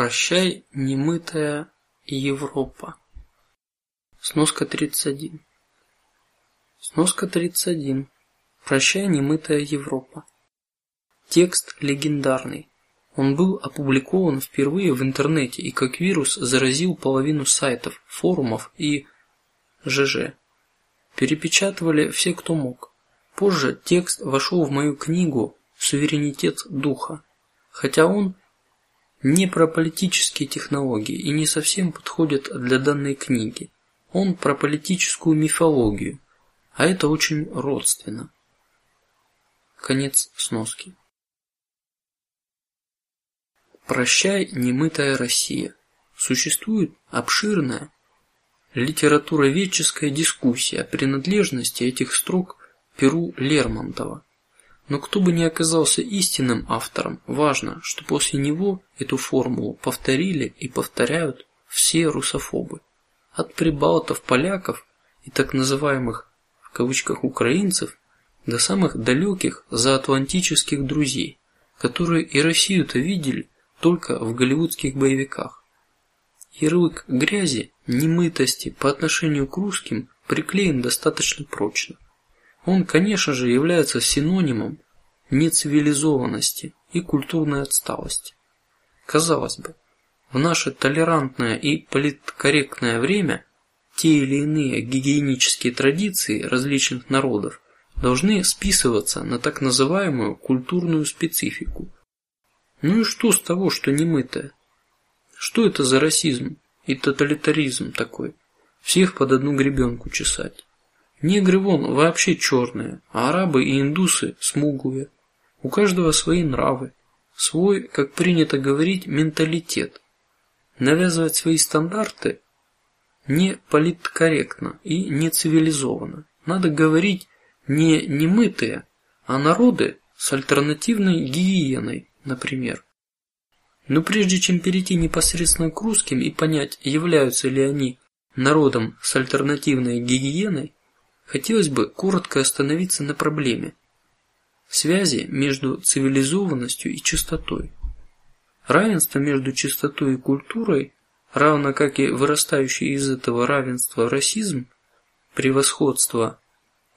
Прощай, немытая Европа. Сноска 31. Сноска 31. Прощай, немытая Европа. Текст легендарный. Он был опубликован впервые в интернете и как вирус заразил половину сайтов, форумов и ЖЖ. Перепечатывали все, кто мог. Позже текст вошел в мою книгу "Суверенитет духа", хотя он не про политические технологии и не совсем подходит для данной книги. Он про политическую мифологию, а это очень родственно. Конец сноски. Прощай, немытая Россия. Существует обширная литературоведческая дискуссия о принадлежности этих строк Перу Лермонтова. Но кто бы ни оказался истинным автором, важно, что после него эту формулу повторили и повторяют все русофобы, от прибалтов, поляков и так называемых в кавычках украинцев до самых далеких заатлантических друзей, которые и Россию-то видели только в голливудских боевиках. Ярлык грязи, немытости по отношению к русским приклеен достаточно прочно. Он, конечно же, является синонимом нецивилизованности и культурной отсталости. Казалось бы, в наше толерантное и политкорректное время те или иные гигиенические традиции различных народов должны списываться на так называемую культурную специфику. Ну и что с того, что не мытое? Что это за расизм и тоталитаризм такой? Всех под одну гребенку чесать. Негры вон вообще черные, а арабы и индусы смуглые. У каждого свои нравы, свой, как принято говорить, менталитет. Навязывать свои стандарты не политкорректно и не цивилизованно. Надо говорить не немытые, а народы с альтернативной гигиеной, например. Но прежде чем перейти непосредственно к русским и понять, являются ли они народом с альтернативной гигиеной, хотелось бы коротко остановиться на проблеме связи между цивилизованностью и чистотой. Равенство между чистотой и культурой, равно как и вырастающий из этого равенства расизм, превосходство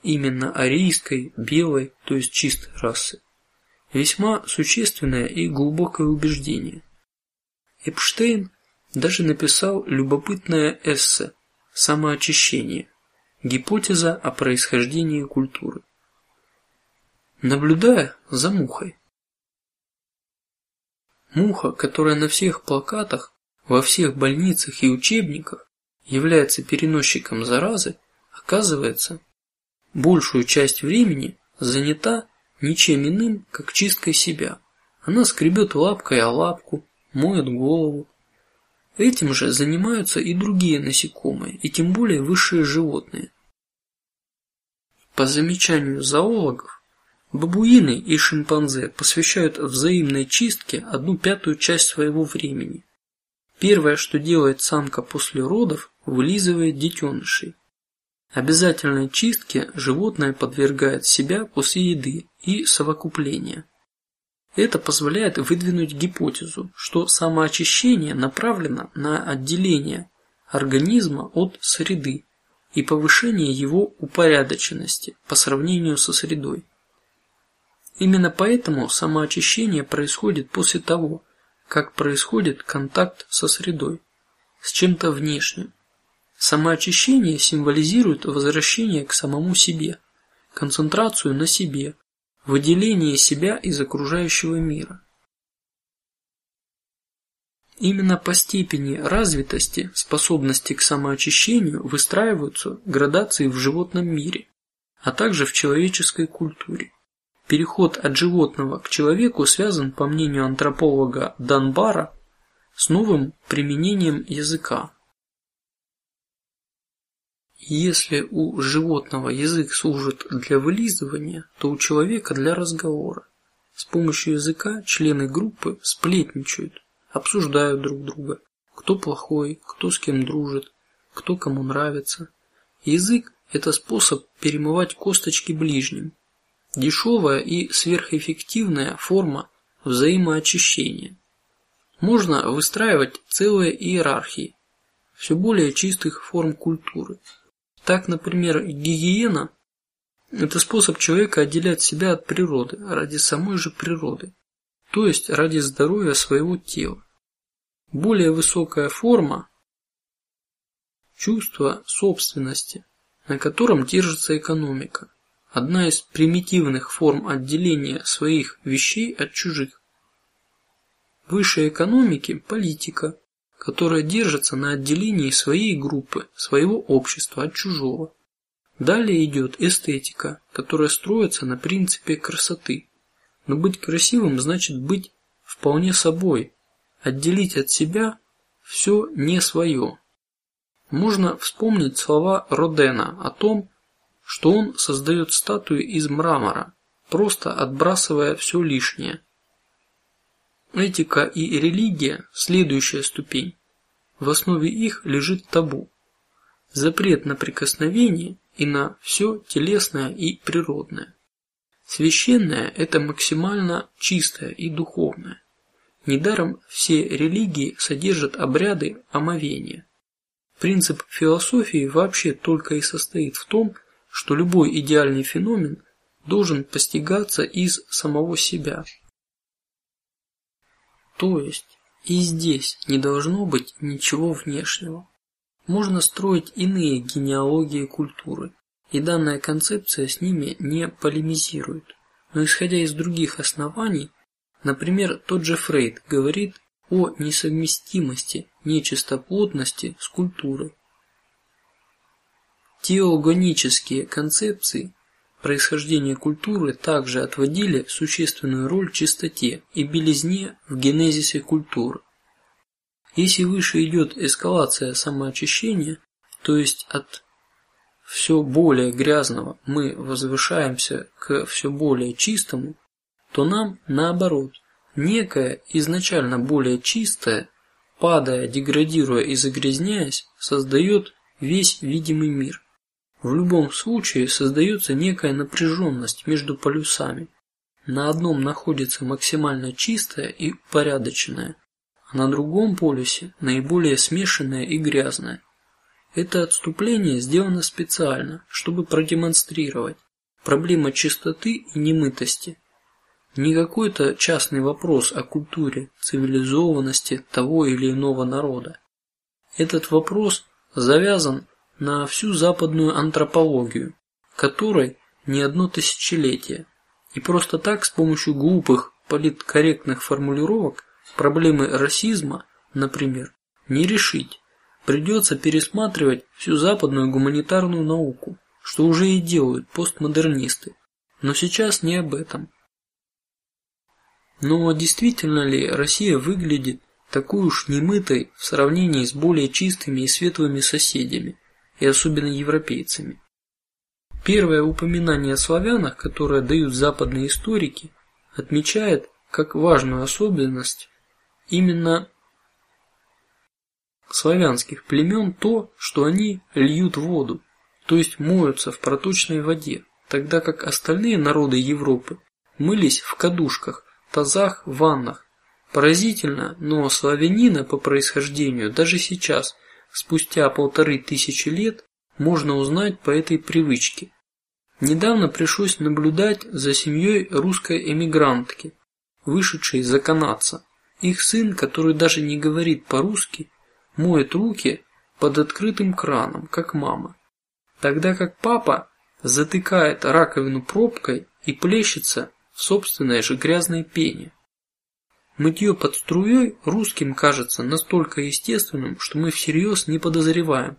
именно арийской, белой, то есть чистой расы, весьма существенное и глубокое убеждение. Эпштейн даже написал любопытное эссе "Самоочищение", Гипотеза о происхождении культуры. Наблюдая за мухой. Муха, которая на всех плакатах, во всех больницах и учебниках является переносчиком заразы, оказывается, большую часть времени занята ничем иным, как чисткой себя. Она скребет лапкой о лапку, моет голову, Этим же занимаются и другие насекомые, и тем более высшие животные. По замечанию зоологов, бабуины и шимпанзе посвящают взаимной чистке одну пятую часть своего времени. Первое, что делает самка после родов, вылизывает детенышей. Обязательной чистке животное подвергает себя после еды и совокупления. Это позволяет выдвинуть гипотезу, что самоочищение направлено на отделение организма от среды и повышение его упорядоченности по сравнению со средой. Именно поэтому самоочищение происходит после того, как происходит контакт со средой, с чем-то внешним. Самоочищение символизирует возвращение к самому себе, концентрацию на себе, выделение себя из окружающего мира. Именно по степени развитости способности к самоочищению выстраиваются градации в животном мире, а также в человеческой культуре. Переход от животного к человеку связан, по мнению антрополога Данбара, с новым применением языка, если у животного язык служит для вылизывания, то у человека для разговора. С помощью языка члены группы сплетничают, обсуждают друг друга, кто плохой, кто с кем дружит, кто кому нравится. Язык – это способ перемывать косточки ближним, дешевая и сверхэффективная форма взаимоочищения. можно выстраивать целые иерархии все более чистых форм культуры. Так, например, гигиена – это способ человека отделять себя от природы ради самой же природы, то есть ради здоровья своего тела. Более высокая форма – чувство собственности, на котором держится экономика, одна из примитивных форм отделения своих вещей от чужих. Выше экономики – политика, которая держится на отделении своей группы, своего общества от чужого. Далее идет эстетика, которая строится на принципе красоты. Но быть красивым значит быть вполне собой, отделить от себя все не свое. Можно вспомнить слова Родена о том, что он создает статуи из мрамора, просто отбрасывая все лишнее. Этика и религия – следующая ступень. В основе их лежит табу, запрет на прикосновение и на все телесное и природное. Священное – это максимально чистое и духовное. Недаром все религии содержат обряды омовения. Принцип философии вообще только и состоит в том, что любой идеальный феномен должен постигаться из самого себя. То есть и здесь не должно быть ничего внешнего. Можно строить иные генеалогии культуры, и данная концепция с ними не полемизирует. Но исходя из других оснований, например, тот же Фрейд говорит о несовместимости нечистоплотности с культурой. Теогонические концепции происхождения культуры также отводили существенную роль чистоте и белизне в генезисе культуры. Если выше идет эскалация самоочищения, то есть от все более грязного мы возвышаемся к все более чистому, то нам наоборот некое изначально более чистое, падая, деградируя и загрязняясь, создает весь видимый мир. В любом случае создается некая напряженность между полюсами. На одном находится максимально чистое и порядочное, а на другом полюсе наиболее смешанное и грязное. Это отступление сделано специально, чтобы продемонстрировать проблема чистоты и немытости. Не какой-то частный вопрос о культуре, цивилизованности того или иного народа. Этот вопрос завязан на всю западную антропологию, которой не одно тысячелетие, и просто так с помощью глупых политкорректных формулировок проблемы расизма, например, не решить. Придется пересматривать всю западную гуманитарную науку, что уже и делают постмодернисты. Но сейчас не об этом. Но действительно ли Россия выглядит такой уж немытой в сравнении с более чистыми и светлыми соседями? и особенно европейцами. Первое упоминание о славянах, которое дают западные историки, отмечает как важную особенность именно славянских племен то, что они льют воду, то есть моются в проточной воде, тогда как остальные народы Европы мылись в кадушках, тазах, ваннах. Поразительно, но славянина по происхождению даже сейчас спустя полторы тысячи лет можно узнать по этой привычке. Недавно пришлось наблюдать за семьей русской эмигрантки, вышедшей за канадца. Их сын, который даже не говорит по-русски, моет руки под открытым краном, как мама, тогда как папа затыкает раковину пробкой и плещется в собственной же грязной пене. Мытье под струей русским кажется настолько естественным, что мы всерьез не подозреваем,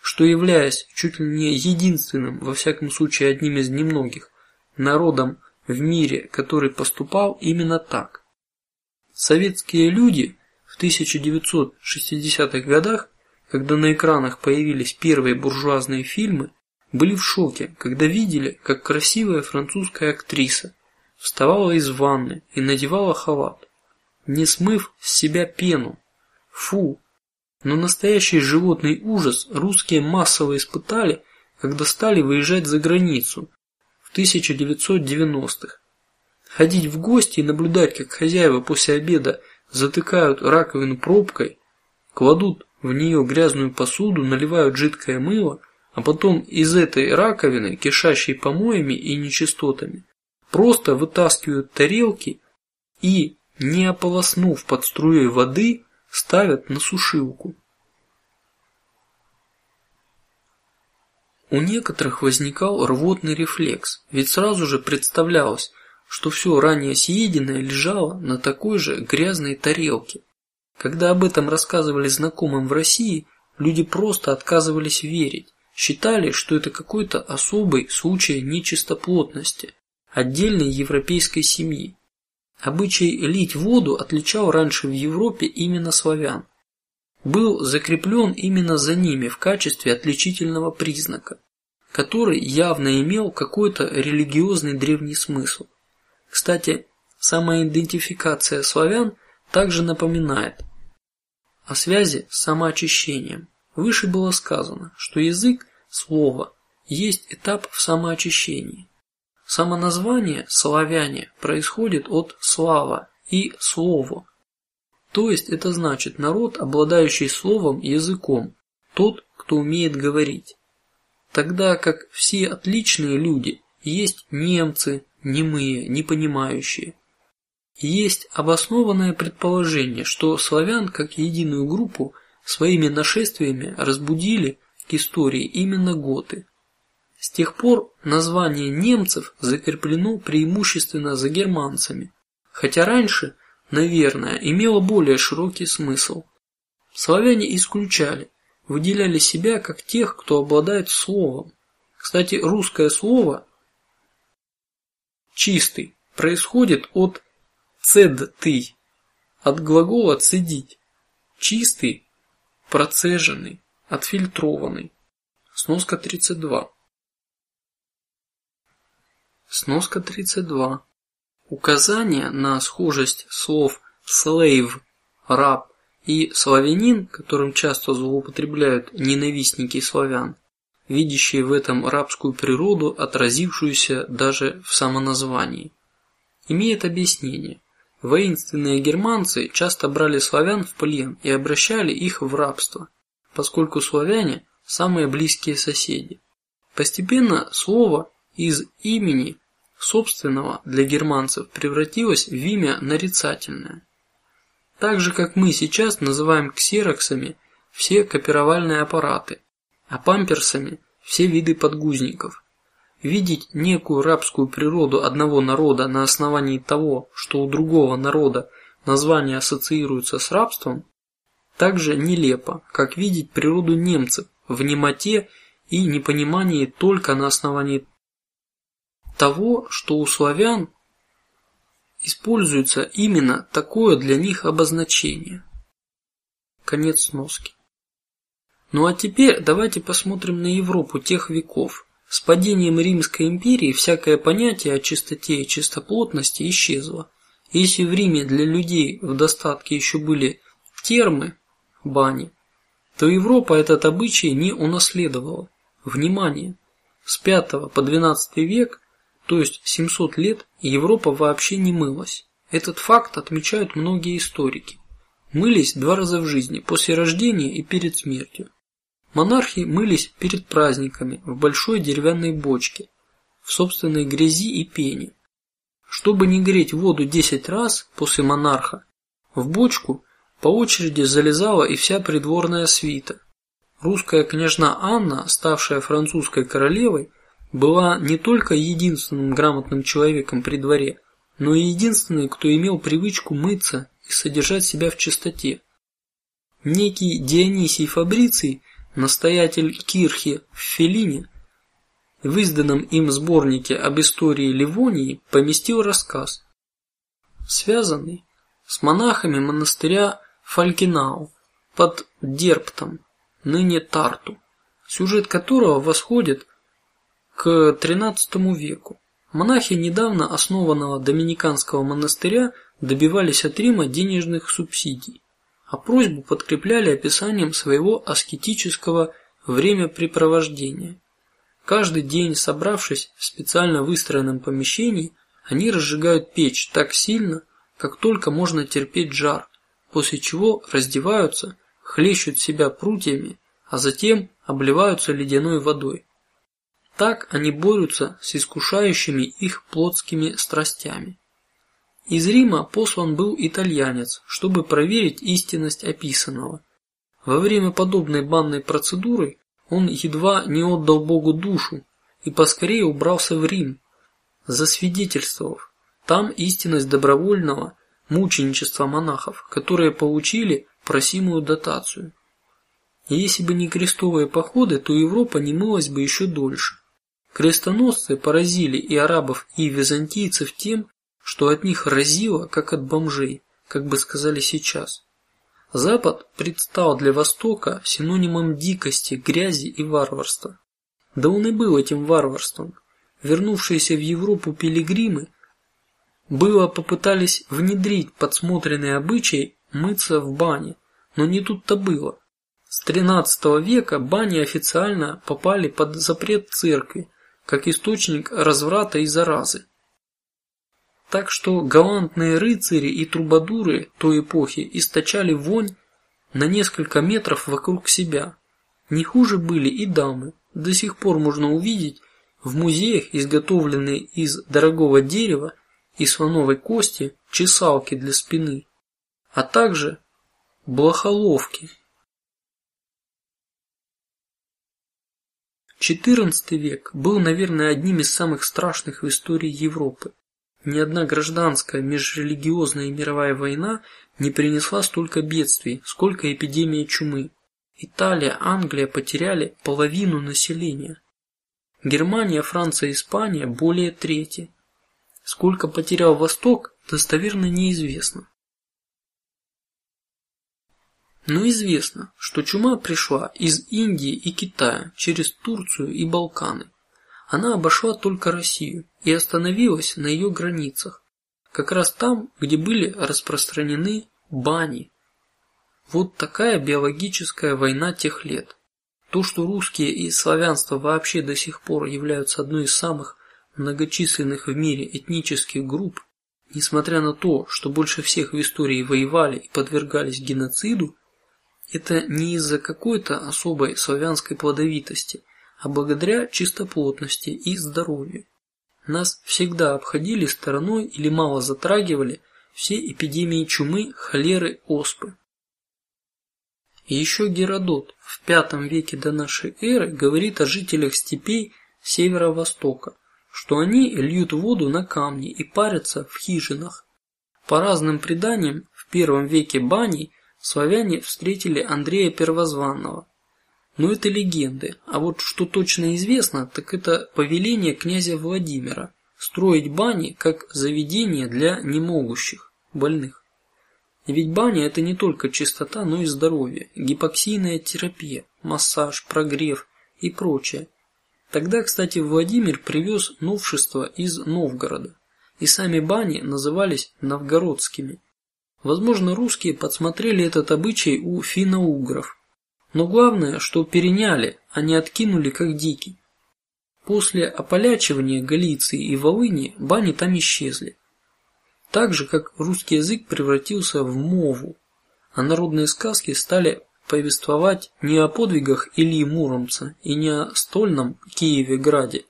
что являясь чуть ли не единственным, во всяком случае одним из немногих народом в мире, который поступал именно так. Советские люди в 1960-х годах, когда на экранах появились первые буржуазные фильмы, были в шоке, когда видели, как красивая французская актриса вставала из ванны и надевала халат не смыв с себя пену. Фу! Но настоящий животный ужас русские массово испытали, когда стали выезжать за границу в 1990-х. Ходить в гости и наблюдать, как хозяева после обеда затыкают раковину пробкой, кладут в нее грязную посуду, наливают жидкое мыло, а потом из этой раковины, кишащей помоями и нечистотами, просто вытаскивают тарелки и, не ополоснув под струей воды, ставят на сушилку. У некоторых возникал рвотный рефлекс, ведь сразу же представлялось, что все ранее съеденное лежало на такой же грязной тарелке. Когда об этом рассказывали знакомым в России, люди просто отказывались верить, считали, что это какой-то особый случай нечистоплотности отдельной европейской семьи. Обычай лить воду отличал раньше в Европе именно славян, был закреплен именно за ними в качестве отличительного признака, который явно имел какой-то религиозный древний смысл. Кстати, самоидентификация славян также напоминает о связи с самоочищением. Выше было сказано, что язык, слово, есть этап в самоочищении. Самоназвание славяне происходит от слава и слово, то есть это значит народ, обладающий словом, языком, тот, кто умеет говорить. Тогда как все отличные люди есть немцы, немые, непонимающие. Есть обоснованное предположение, что славян как единую группу своими нашествиями разбудили к истории именно готы. С тех пор название немцев закреплено преимущественно за германцами, хотя раньше, наверное, имело более широкий смысл. Славяне исключали, выделяли себя как тех, кто обладает словом. Кстати, русское слово чистый происходит от цедты, от глагола цедить. Чистый, процеженный, отфильтрованный. Сноска 32. Сноска 32. Указание на схожесть слов slave раб и славянин, которым часто злоупотребляют ненавистники славян, видящие в этом рабскую природу, отразившуюся даже в самоназвании, имеет объяснение. Воинственные германцы часто брали славян в плен и обращали их в рабство, поскольку славяне самые близкие соседи. Постепенно слово из имени собственного для германцев превратилось в имя нарицательное. Так же, как мы сейчас называем ксероксами все копировальные аппараты, а памперсами все виды подгузников. Видеть некую рабскую природу одного народа на основании того, что у другого народа название ассоциируется с рабством, так же нелепо, как видеть природу немцев в немоте и непонимании только на основании того, что у славян используется именно такое для них обозначение. Конец сноски. Ну а теперь давайте посмотрим на Европу тех веков. С падением Римской империи всякое понятие о чистоте и чистоплотности исчезло. Если в Риме для людей в достатке еще были термы, бани, то Европа этот обычай не унаследовала. Внимание! С V по XII век то есть 700 лет Европа вообще не мылась. Этот факт отмечают многие историки. Мылись два раза в жизни: после рождения и перед смертью. Монархи мылись перед праздниками в большой деревянной бочке, в собственной грязи и пене. Чтобы не греть воду десять раз после монарха, в бочку по очереди залезала и вся придворная свита. Русская княжна Анна, ставшая французской королевой, была не только единственным грамотным человеком при дворе, но и единственной, кто имел привычку мыться и содержать себя в чистоте. Некий Дионисий Фабриций, настоятель кирхи в Фелине, в изданном им сборнике об истории Ливонии поместил рассказ, связанный с монахами монастыря Фалькинау под Дерптом, ныне Тарту, сюжет которого восходит к XIII веку. Монахи недавно основанного доминиканского монастыря добивались от Рима денежных субсидий, а просьбу подкрепляли описанием своего аскетического времяпрепровождения. Каждый день, собравшись в специально выстроенном помещении, они разжигают печь так сильно, как только можно терпеть жар, после чего раздеваются, хлещут себя прутьями, а затем обливаются ледяной водой. Так они борются с искушающими их плотскими страстями. Из Рима послан был итальянец, чтобы проверить истинность описанного. Во время подобной банной процедуры он едва не отдал Богу душу и поскорее убрался в Рим, засвидетельствовав там истинность добровольного мученичества монахов, которые получили просимую дотацию. Если бы не крестовые походы, то Европа не мылась бы еще дольше. Крестоносцы поразили и арабов, и византийцев тем, что от них разило, как от бомжей, как бы сказали сейчас. Запад предстал для Востока синонимом дикости, грязи и варварства. Да он и был этим варварством. Вернувшиеся в Европу пилигримы было попытались внедрить подсмотренный обычай мыться в бане, но не тут-то было. С XIII века бани официально попали под запрет церкви, как источник разврата и заразы. Так что галантные рыцари и трубадуры той эпохи источали вонь на несколько метров вокруг себя. Не хуже были и дамы. До сих пор можно увидеть в музеях изготовленные из дорогого дерева и слоновой кости чесалки для спины, а также блохоловки. XIV век был, наверное, одним из самых страшных в истории Европы. Ни одна гражданская, межрелигиозная и мировая война не принесла столько бедствий, сколько эпидемия чумы. Италия, Англия потеряли половину населения. Германия, Франция, Испания более трети. Сколько потерял Восток, достоверно неизвестно. Но известно, что чума пришла из Индии и Китая через Турцию и Балканы. Она обошла только Россию и остановилась на ее границах, как раз там, где были распространены бани. Вот такая биологическая война тех лет. То, что русские и славянство вообще до сих пор являются одной из самых многочисленных в мире этнических групп, несмотря на то, что больше всех в истории воевали и подвергались геноциду, это не из-за какой-то особой славянской плодовитости, а благодаря чистоплотности и здоровью. Нас всегда обходили стороной или мало затрагивали все эпидемии чумы, холеры, оспы. Еще Геродот в пятом веке до нашей эры говорит о жителях степей северо-востока, что они льют воду на камни и парятся в хижинах. По разным преданиям, в первом веке бани славяне встретили Андрея Первозванного. Но это легенды, а вот что точно известно, так это повеление князя Владимира строить бани как заведение для немогущих, больных. Ведь баня это не только чистота, но и здоровье, гипоксийная терапия, массаж, прогрев и прочее. Тогда, кстати, Владимир привез новшества из Новгорода, и сами бани назывались новгородскими. Возможно, русские подсмотрели этот обычай у финно-угров, но главное, что переняли, а не откинули как дикий. После ополячивания Галиции и Волыни бани там исчезли, так же как русский язык превратился в мову, а народные сказки стали повествовать не о подвигах Ильи Муромца и не о стольном Киеве-граде,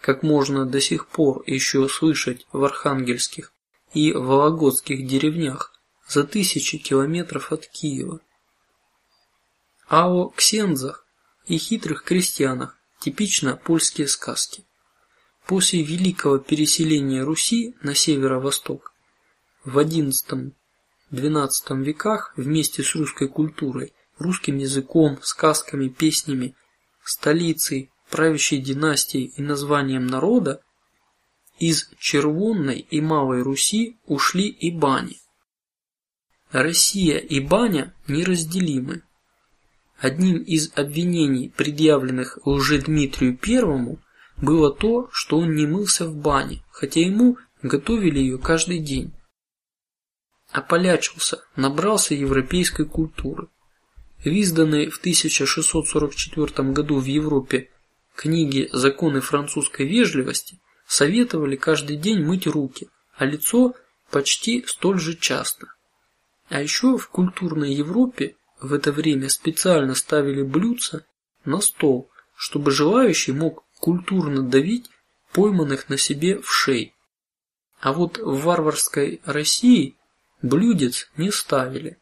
как можно до сих пор еще слышать в архангельских и вологодских деревнях за тысячи километров от Киева, о ксензах и хитрых крестьянах, типично польские сказки. После великого переселения Руси на северо-восток в XI XII веках вместе с русской культурой, русским языком, сказками, песнями, столицей, правящей династией и названием народа из Червонной и Малой Руси ушли и бани. Россия и баня неразделимы. Одним из обвинений, предъявленных лже Дмитрию Первому, было то, что он не мылся в бане, хотя ему готовили ее каждый день ополячился, набрался европейской культуры. В изданной в 1644 году в Европе книге "Законы французской вежливости" советовали каждый день мыть руки, а лицо почти столь же часто. А еще в культурной Европе в это время специально ставили блюдца на стол, чтобы желающий мог культурно давить пойманных на себе в шей. А вот в варварской России блюдец не ставили,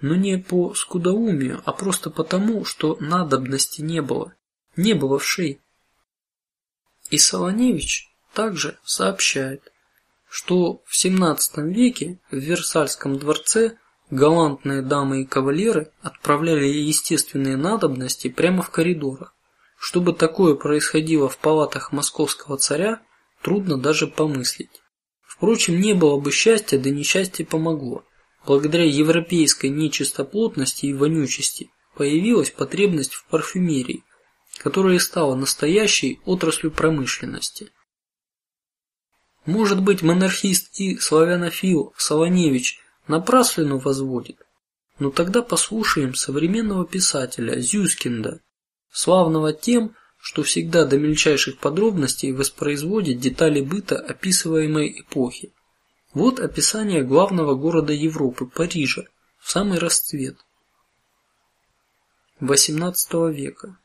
но не по скудоумию, а просто потому, что надобности не было, не было в шей. И Солоневич также сообщает, что в XVII веке в Версальском дворце галантные дамы и кавалеры отправляли естественные надобности прямо в коридорах. Чтобы такое происходило в палатах московского царя, трудно даже помыслить. Впрочем, не было бы счастья, да несчастье помогло. Благодаря европейской нечистоплотности и вонючести появилась потребность в парфюмерии, которая стала настоящей отраслью промышленности. Может быть, монархист и славянофил Солоневич напраслину возводит, но тогда послушаем современного писателя Зюскинда, славного тем, что всегда до мельчайших подробностей воспроизводит детали быта описываемой эпохи. Вот описание главного города Европы Парижа в самый расцвет XVIII века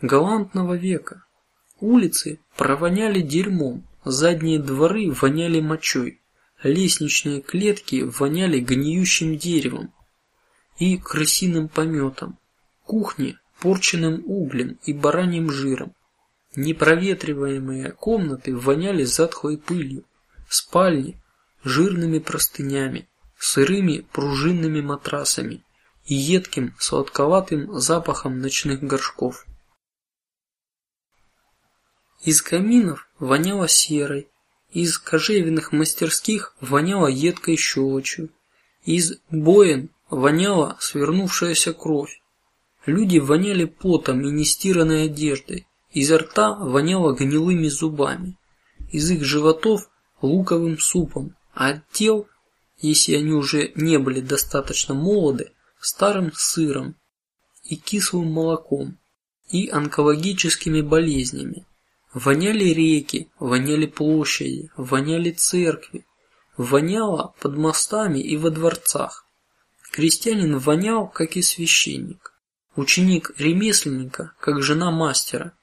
галантного века. Улицы провоняли дерьмом, задние дворы воняли мочой, лестничные клетки воняли гниющим деревом и крысиным пометом, кухни порченным углем и бараньим жиром, непроветриваемые комнаты воняли затхлой пылью, спальни жирными простынями, сырыми пружинными матрасами и едким сладковатым запахом ночных горшков. Из каминов воняло серой, из кожевенных мастерских воняло едкой щелочью, из боен воняла свернувшаяся кровь. Люди воняли потом и нестиранной одеждой, изо рта воняло гнилыми зубами, из их животов луковым супом, а от тел, если они уже не были достаточно молоды, старым сыром и кислым молоком и онкологическими болезнями. Воняли реки, воняли площади, воняли церкви, воняло под мостами и во дворцах. Крестьянин вонял, как и священник, ученик ремесленника, как жена мастера.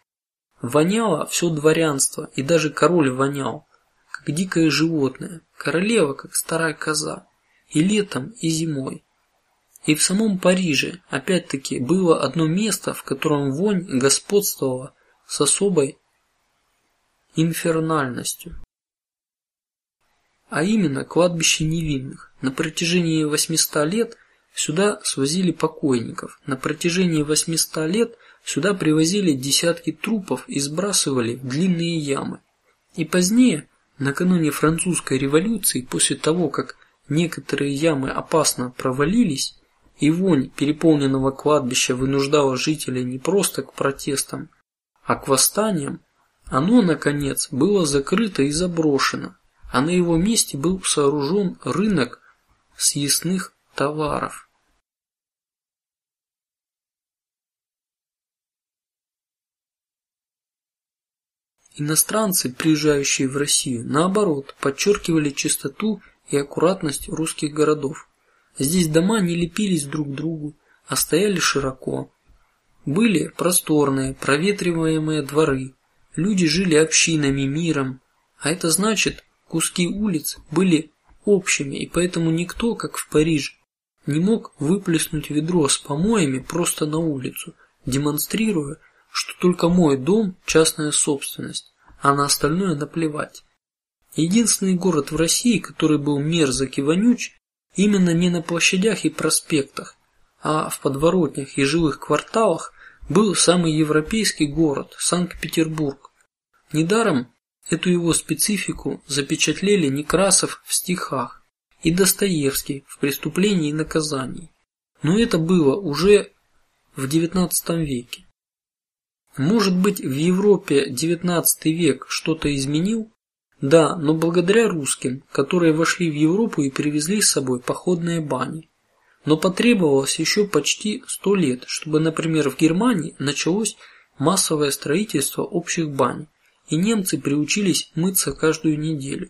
Воняло все дворянство, и даже король вонял, как дикое животное, королева, как старая коза, и летом, и зимой. И в самом Париже опять-таки было одно место, в котором вонь господствовала с особой инфернальностью, а именно кладбище невинных. На протяжении 800 лет сюда свозили покойников. На протяжении 800 лет сюда привозили десятки трупов и сбрасывали в длинные ямы. И позднее, накануне французской революции, после того, как некоторые ямы опасно провалились, и вонь переполненного кладбища вынуждала жителей не просто к протестам, а к восстаниям, оно, наконец, было закрыто и заброшено, а на его месте был сооружен рынок съестных товаров. Иностранцы, приезжающие в Россию, наоборот, подчеркивали чистоту и аккуратность русских городов. Здесь дома не лепились друг к другу, а стояли широко. Были просторные, проветриваемые дворы, Люди жили общинами, миром, а это значит, куски улиц были общими, и поэтому никто, как в Париже, не мог выплеснуть ведро с помоями просто на улицу, демонстрируя, что только мой дом частная собственность, а на остальное наплевать. Единственный город в России, который был мерзок и вонюч, именно не на площадях и проспектах, а в подворотнях и жилых кварталах был самый европейский город Санкт-Петербург. Недаром эту его специфику запечатлели Некрасов в стихах и Достоевский в «Преступлении и наказании». Но это было уже в XIX веке. Может быть, в Европе XIX век что-то изменил? Да, но благодаря русским, которые вошли в Европу и привезли с собой походные бани. Но потребовалось еще почти сто лет, чтобы, например, в Германии началось массовое строительство общих бань, и немцы приучились мыться каждую неделю.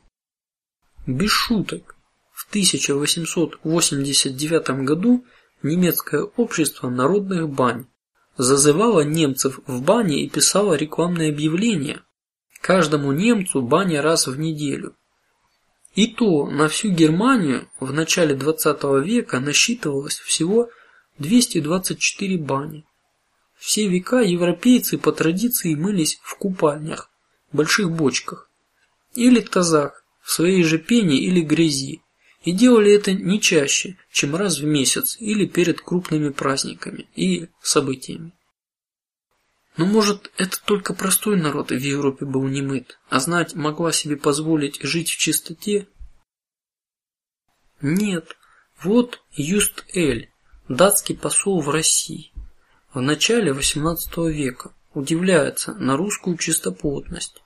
Без шуток. В 1889 году немецкое общество народных бань зазывало немцев в бане и писало рекламные объявления. Каждому немцу баня раз в неделю. И то на всю Германию в начале XX века насчитывалось всего 224 бани. Все века европейцы по традиции мылись в купальнях, больших бочках или тазах в своей же пене или грязи, и делали это не чаще, чем раз в месяц или перед крупными праздниками и событиями. Но может это только простой народ в Европе был не мыт, а знать могла себе позволить жить в чистоте? Нет, вот Юст Эль, датский посол в России, в начале XVIII века удивляется на русскую чистоплотность.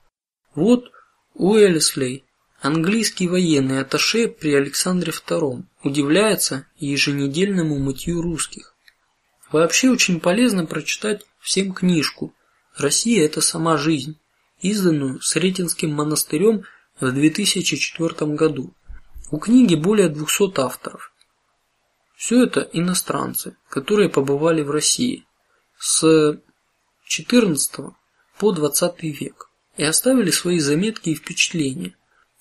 Вот Уэллислей, английский военный атташе при Александре II, удивляется еженедельному мытью русских. Вообще очень полезно прочитать всем книжку "Россия – это сама жизнь", изданную Сретенским монастырем в 2004 году. У книги более 200 авторов. Все это иностранцы, которые побывали в России с XIV по XX век и оставили свои заметки и впечатления.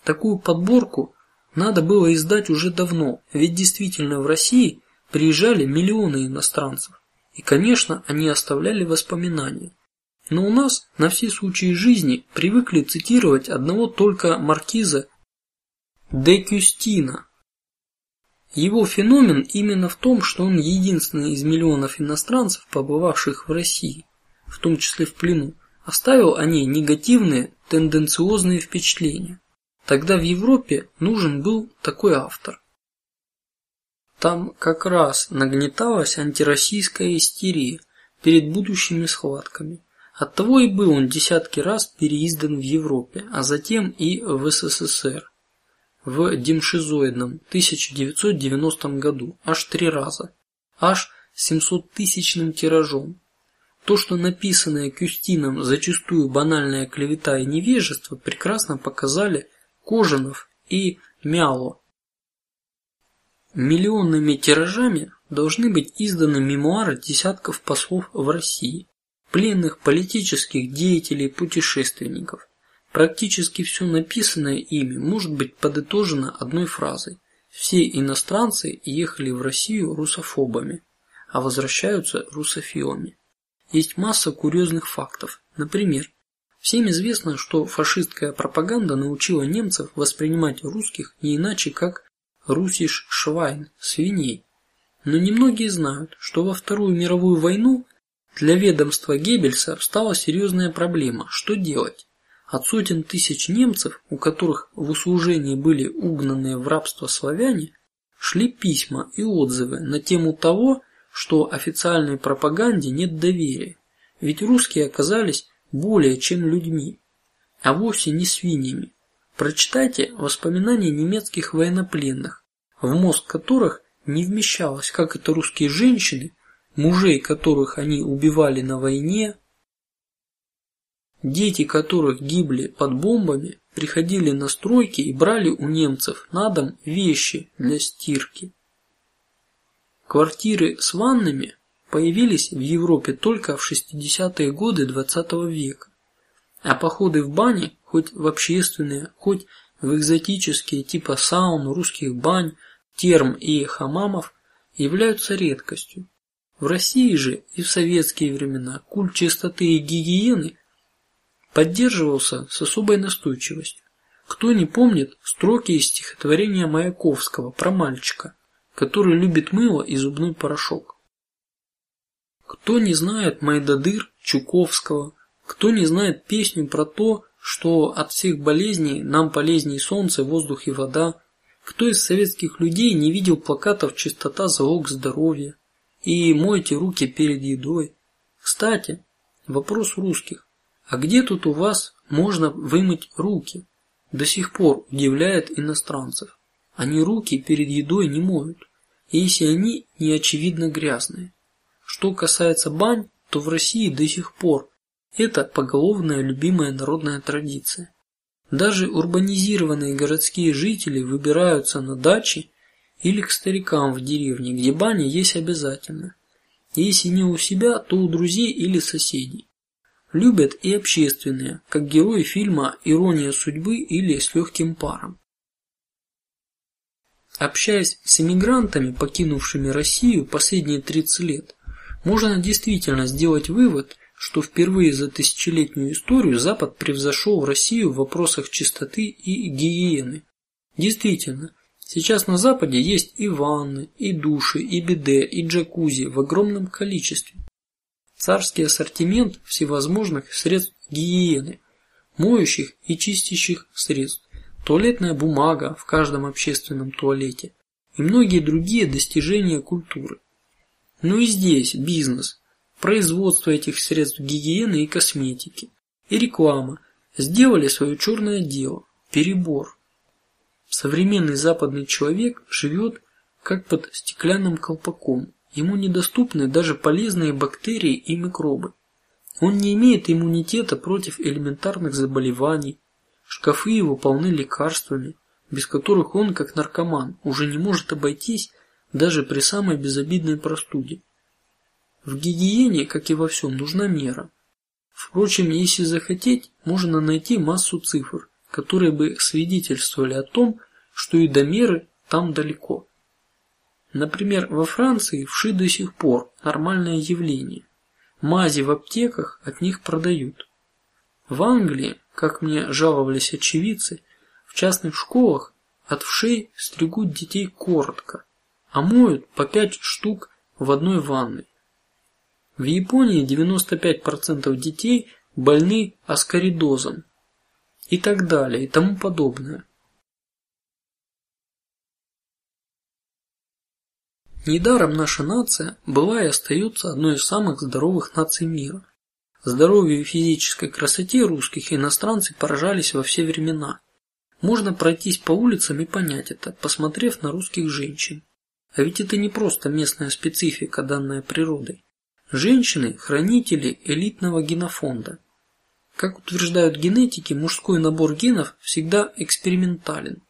Такую подборку надо было издать уже давно, ведь действительно в России приезжали миллионы иностранцев. И, конечно, они оставляли воспоминания. Но у нас на все случаи жизни привыкли цитировать одного только маркиза де Кюстина. Его феномен именно в том, что он единственный из миллионов иностранцев, побывавших в России, в том числе в плену, оставил о ней негативные, тенденциозные впечатления. Тогда в Европе нужен был такой автор. Там как раз нагнеталась антироссийская истерия перед будущими схватками. Оттого и был он десятки раз переиздан в Европе, а затем и в СССР в демшизоидном 1990 году аж три раза, аж 700 тысячным тиражом. То, что написанное Кюстином зачастую банальная клевета и невежество, прекрасно показали Кожанов и Мяло Миллионными тиражами должны быть изданы мемуары десятков послов в России, пленных политических деятелей, путешественников. Практически все написанное ими может быть подытожено одной фразой: все иностранцы ехали в Россию русофобами, а возвращаются русофилами. Есть масса курьезных фактов. Например, всем известно, что фашистская пропаганда научила немцев воспринимать русских не иначе как Русиш Швайн свиней. Но немногие знают, что во Вторую мировую войну для ведомства Геббельса стала серьезная проблема: что делать? От сотен тысяч немцев, у которых в услужении были угнанные в рабство славяне, шли письма и отзывы на тему того, что официальной пропаганде нет доверия, ведь русские оказались более чем людьми, а вовсе не свиньями. Прочитайте воспоминания немецких военнопленных, в мозг которых не вмещалось, как это русские женщины, мужей которых они убивали на войне, дети которых гибли под бомбами, приходили на стройки и брали у немцев на дом вещи для стирки. Квартиры с ваннами появились в Европе только в 60-е годы XX века, а походы в бани хоть в общественные, хоть в экзотические типа саун, русских бань, терм и хамамов являются редкостью. В России же и в советские времена культ чистоты и гигиены поддерживался с особой настойчивостью. Кто не помнит строки из стихотворения Маяковского про мальчика, который любит мыло и зубной порошок? Кто не знает Майдадыр Чуковского? Кто не знает песню про то, что от всех болезней нам полезней солнце, воздух и вода. Кто из советских людей не видел плакатов "Чистота залог здоровья" и "Мойте руки перед едой"? Кстати, вопрос русских: а где тут у вас можно вымыть руки? До сих пор удивляет иностранцев. Они руки перед едой не моют, если они не очевидно грязные. Что касается бань, то в России до сих пор это поголовная любимая народная традиция. Даже урбанизированные городские жители выбираются на дачи или к старикам в деревне, где баня есть обязательно. Если не у себя, то у друзей или соседей. Любят и общественные, как герои фильма "Ирония судьбы" или "С легким паром". Общаясь с эмигрантами, покинувшими Россию последние 30 лет, можно действительно сделать вывод, что впервые за тысячелетнюю историю Запад превзошел Россию в вопросах чистоты и гигиены. Действительно, сейчас на Западе есть и ванны, и души, и биде, и джакузи в огромном количестве. Царский ассортимент всевозможных средств гигиены, моющих и чистящих средств, туалетная бумага в каждом общественном туалете и многие другие достижения культуры. Но и здесь бизнес, производство этих средств гигиены и косметики и реклама сделали свое черное дело, перебор. Современный западный человек живет как под стеклянным колпаком. Ему недоступны даже полезные бактерии и микробы. Он не имеет иммунитета против элементарных заболеваний. Шкафы его полны лекарствами, без которых он, как наркоман, уже не может обойтись даже при самой безобидной простуде. В гигиене, как и во всем, нужна мера. Впрочем, если захотеть, можно найти массу цифр, которые бы свидетельствовали о том, что и до меры там далеко. Например, во Франции вши до сих пор нормальное явление. Мази в аптеках от них продают. В Англии, как мне жаловались очевидцы, в частных школах от вшей стригут детей коротко, а моют по пять штук в одной ванной. В Японии 95% детей больны аскаридозом и так далее и тому подобное. Недаром наша нация была и остается одной из самых здоровых наций мира. Здоровью и физической красоте русских и иностранцы поражались во все времена. Можно пройтись по улицам и понять это, посмотрев на русских женщин. А ведь это не просто местная специфика, данная природой. Женщины – хранители элитного генофонда. Как утверждают генетики, мужской набор генов всегда экспериментален.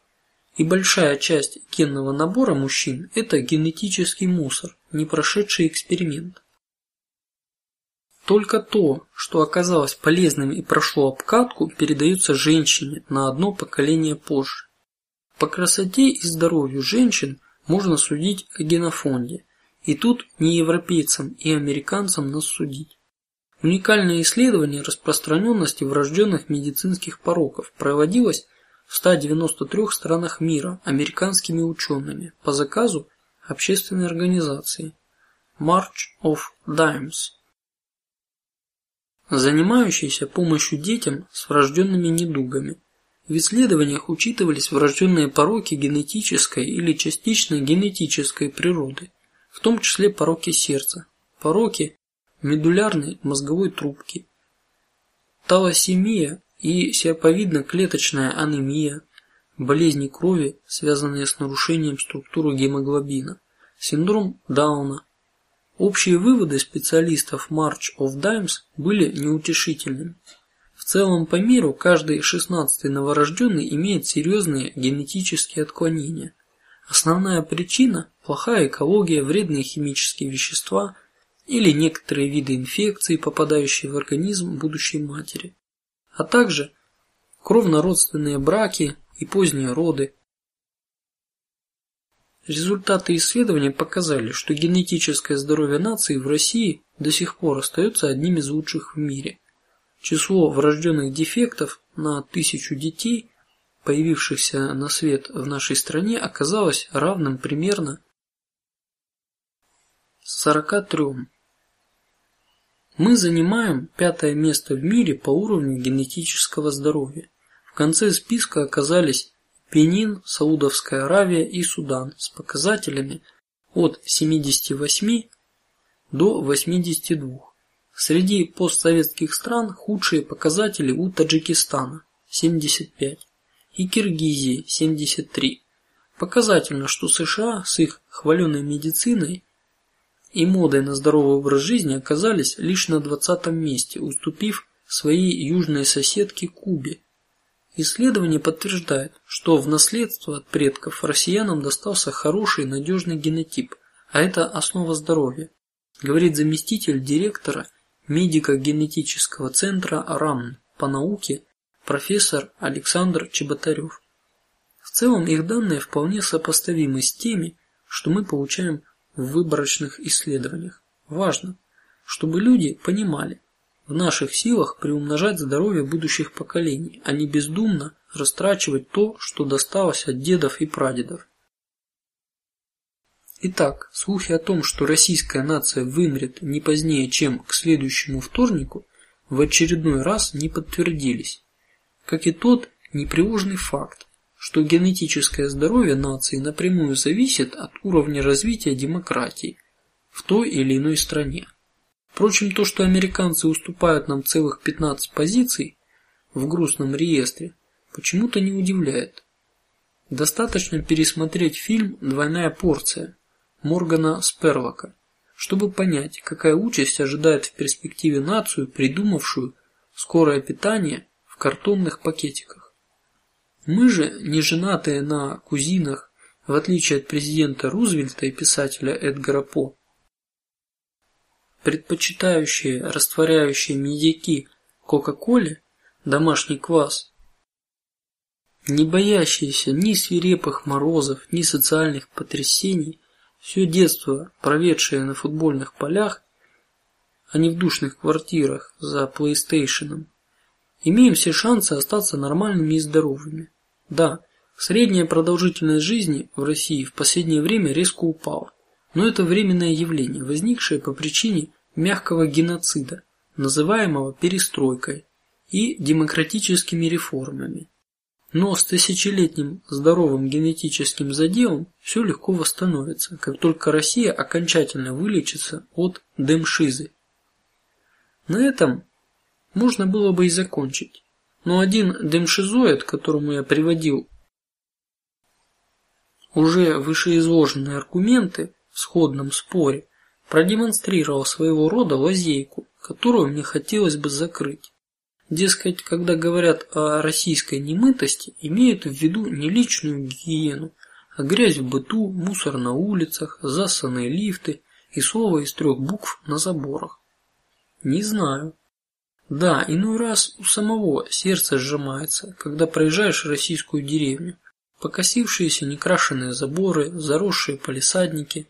И большая часть генного набора мужчин – это генетический мусор, не прошедший эксперимент. Только то, что оказалось полезным и прошло обкатку, передается женщине на одно поколение позже. По красоте и здоровью женщин можно судить о генофонде, и тут не европейцам и американцам нас судить. Уникальное исследование распространенности врожденных медицинских пороков проводилось в 193 странах мира американскими учеными по заказу общественной организации March of Dimes, занимающейся помощью детям с врожденными недугами. В исследованиях учитывались врожденные пороки генетической или частично генетической природы, в том числе пороки сердца, пороки медулярной мозговой трубки, талассемия и серповидно-клеточная анемия, болезни крови, связанные с нарушением структуры гемоглобина, синдром Дауна. Общие выводы специалистов March of Dimes были неутешительными. В целом по миру каждый шестнадцатый новорожденный имеет серьезные генетические отклонения. Основная причина – плохая экология, вредные химические вещества или некоторые виды инфекций, попадающие в организм будущей матери а также кровно-родственные браки и поздние роды. Результаты исследования показали, что генетическое здоровье нации в России до сих пор остается одним из лучших в мире. Число врожденных дефектов на тысячу детей, появившихся на свет в нашей стране, оказалось равным примерно 43. Мы занимаем пятое место в мире по уровню генетического здоровья. В конце списка оказались Бенин, Саудовская Аравия и Судан с показателями от 78 до 82. Среди постсоветских стран худшие показатели у Таджикистана 75 и Киргизии 73. Показательно, что США с их хваленой медициной и модой на здоровый образ жизни оказались лишь на двадцатом месте, уступив своей южной соседке Кубе. Исследование подтверждает, что в наследство от предков россиянам достался хороший надежный генотип, а это основа здоровья, говорит заместитель директора медико-генетического центра РАМН по науке профессор Александр Чеботарев. В целом их данные вполне сопоставимы с теми, что мы получаем в выборочных исследованиях. Важно, чтобы люди понимали, в наших силах приумножать здоровье будущих поколений, а не бездумно растрачивать то, что досталось от дедов и прадедов. Итак, слухи о том, что российская нация вымрет не позднее, чем к следующему вторнику, в очередной раз не подтвердились, как и тот непреложный факт, что генетическое здоровье нации напрямую зависит от уровня развития демократии в той или иной стране. Впрочем, то, что американцы уступают нам целых 15 позиций в грустном реестре, почему-то не удивляет. Достаточно пересмотреть фильм "Двойная порция" Моргана Сперлока, чтобы понять, какая участь ожидает в перспективе нацию, придумавшую скорое питание в картонных пакетиках. Мы же, не женатые на кузинах, в отличие от президента Рузвельта и писателя Эдгара По, предпочитающие растворяющие медики Кока-Коле домашний квас, не боящиеся ни свирепых морозов, ни социальных потрясений, все детство проведшее на футбольных полях, а не в душных квартирах за PlayStation, имеем все шансы остаться нормальными и здоровыми. Да, средняя продолжительность жизни в России в последнее время резко упала, но это временное явление, возникшее по причине мягкого геноцида, называемого перестройкой и демократическими реформами. Но с тысячелетним здоровым генетическим заделом все легко восстановится, как только Россия окончательно вылечится от демшизы. На этом можно было бы и закончить, но один демшизоид, которому я приводил уже вышеизложенные аргументы в сходном споре, продемонстрировал своего рода лазейку, которую мне хотелось бы закрыть. Дескать, когда говорят о российской немытости, имеют в виду не личную гигиену, а грязь в быту, мусор на улицах, засанные лифты и слово из трех букв на заборах. Не знаю. Да, иной раз у самого сердце сжимается, когда проезжаешь российскую деревню, покосившиеся некрашенные заборы, заросшие палисадники,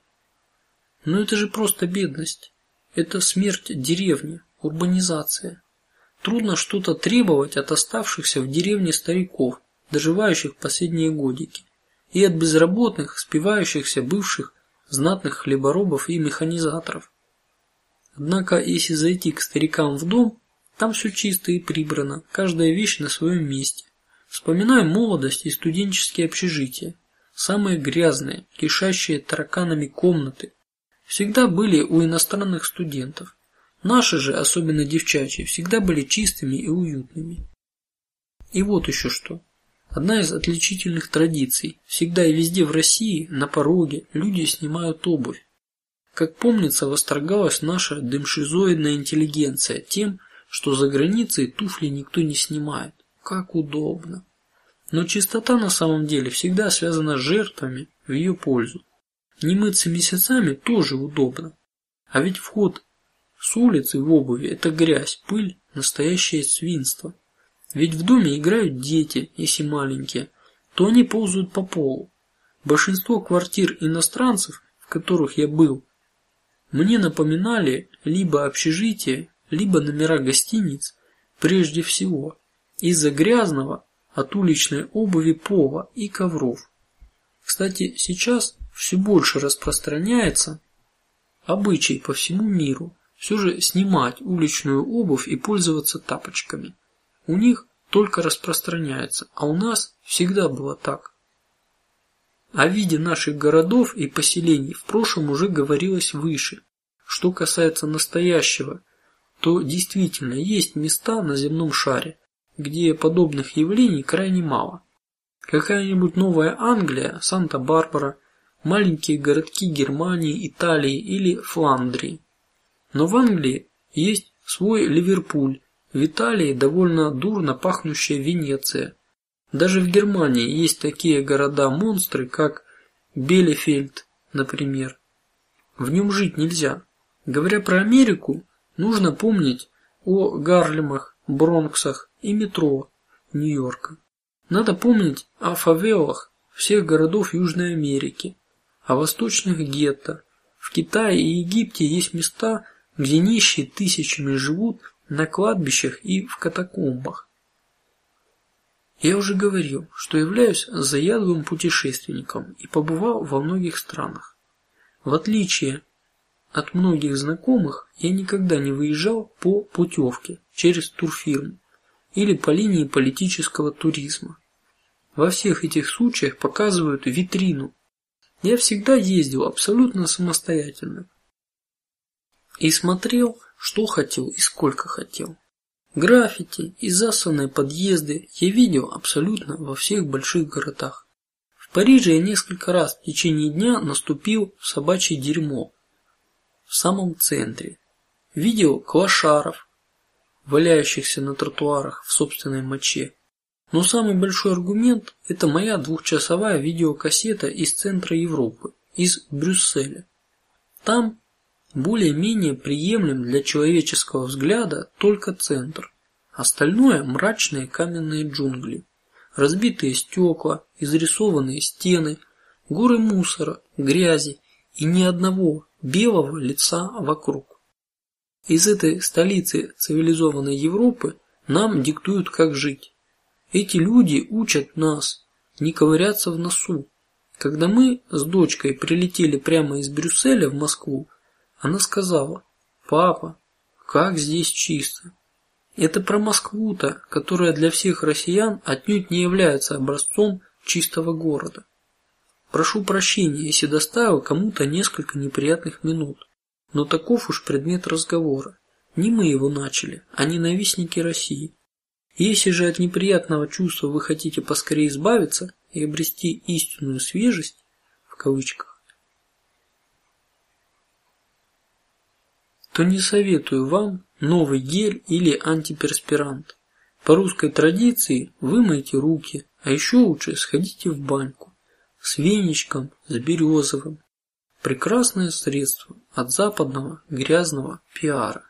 но это же просто бедность. Это смерть деревни, урбанизация. Трудно что-то требовать от оставшихся в деревне стариков, доживающих последние годики, и от безработных, спивающихся бывших знатных хлеборобов и механизаторов. Однако, если зайти к старикам в дом, там все чисто и прибрано, каждая вещь на своем месте. Вспоминаем молодость и студенческие общежития, самые грязные, кишащие тараканами комнаты, всегда были у иностранных студентов. Наши же, особенно девчачьи, всегда были чистыми и уютными. И вот еще что. Одна из отличительных традиций: всегда и везде в России на пороге люди снимают обувь. Как помнится, восторгалась наша демшизоидная интеллигенция тем, что за границей туфли никто не снимает. Как удобно. Но чистота на самом деле всегда связана с жертвами в ее пользу. Не мыться месяцами тоже удобно, а ведь вход с улицы в обуви – это грязь, пыль, настоящее свинство. Ведь в доме играют дети, если маленькие, то они ползают по полу. Большинство квартир иностранцев, в которых я был, мне напоминали либо общежитие, либо номера гостиниц, прежде всего из-за грязного от уличной обуви пола и ковров. Кстати, сейчас все больше распространяется обычай по всему миру все же снимать уличную обувь и пользоваться тапочками. У них только распространяется, а у нас всегда было так. О виде наших городов и поселений в прошлом уже говорилось выше. Что касается настоящего, то действительно есть места на земном шаре, где подобных явлений крайне мало. Какая-нибудь Новая Англия, Санта-Барбара, маленькие городки Германии, Италии или Фландрии. Но в Англии есть свой Ливерпуль, в Италии довольно дурно пахнущая Венеция, Даже в Германии есть такие города-монстры, как Белефельд, например. В нем жить нельзя. Говоря про Америку, нужно помнить о Гарлемах, Бронксах и метро Нью-Йорка. Надо помнить о фавелах всех городов Южной Америки, о восточных гетто. В Китае и Египте есть места, где нищие тысячами живут на кладбищах и в катакомбах. Я уже говорил, что являюсь заядлым путешественником и побывал во многих странах. В отличие от многих знакомых, я никогда не выезжал по путевке через турфирму или по линии политического туризма. Во всех этих случаях показывают витрину. Я всегда ездил абсолютно самостоятельно и смотрел, что хотел и сколько хотел. Граффити и засанные подъезды я видел абсолютно во всех больших городах. В Париже я несколько раз в течение дня наступил в собачье дерьмо в самом центре. Видел клошаров, валяющихся на тротуарах в собственной моче. Но самый большой аргумент – это моя двухчасовая видеокассета из центра Европы, из Брюсселя. Там более-менее приемлем для человеческого взгляда только центр, остальное мрачные каменные джунгли, разбитые стекла, изрисованные стены, горы мусора, грязи и ни одного белого лица вокруг. Из этой столицы цивилизованной Европы нам диктуют, как жить. Эти люди учат нас не ковыряться в носу. Когда мы с дочкой прилетели прямо из Брюсселя в Москву, она сказала: "Папа, как здесь чисто". Это про Москву-то, которая для всех россиян отнюдь не является образцом чистого города. Прошу прощения, если доставил кому-то несколько неприятных минут, но таков уж предмет разговора. Не мы его начали, а ненавистники России. Если же от неприятного чувства вы хотите поскорее избавиться и обрести истинную свежесть в кавычках, то не советую вам новый гель или антиперспирант. По русской традиции вымойте руки, а еще лучше сходите в баньку с веничком, с березовым. Прекрасное средство от западного грязного пиара.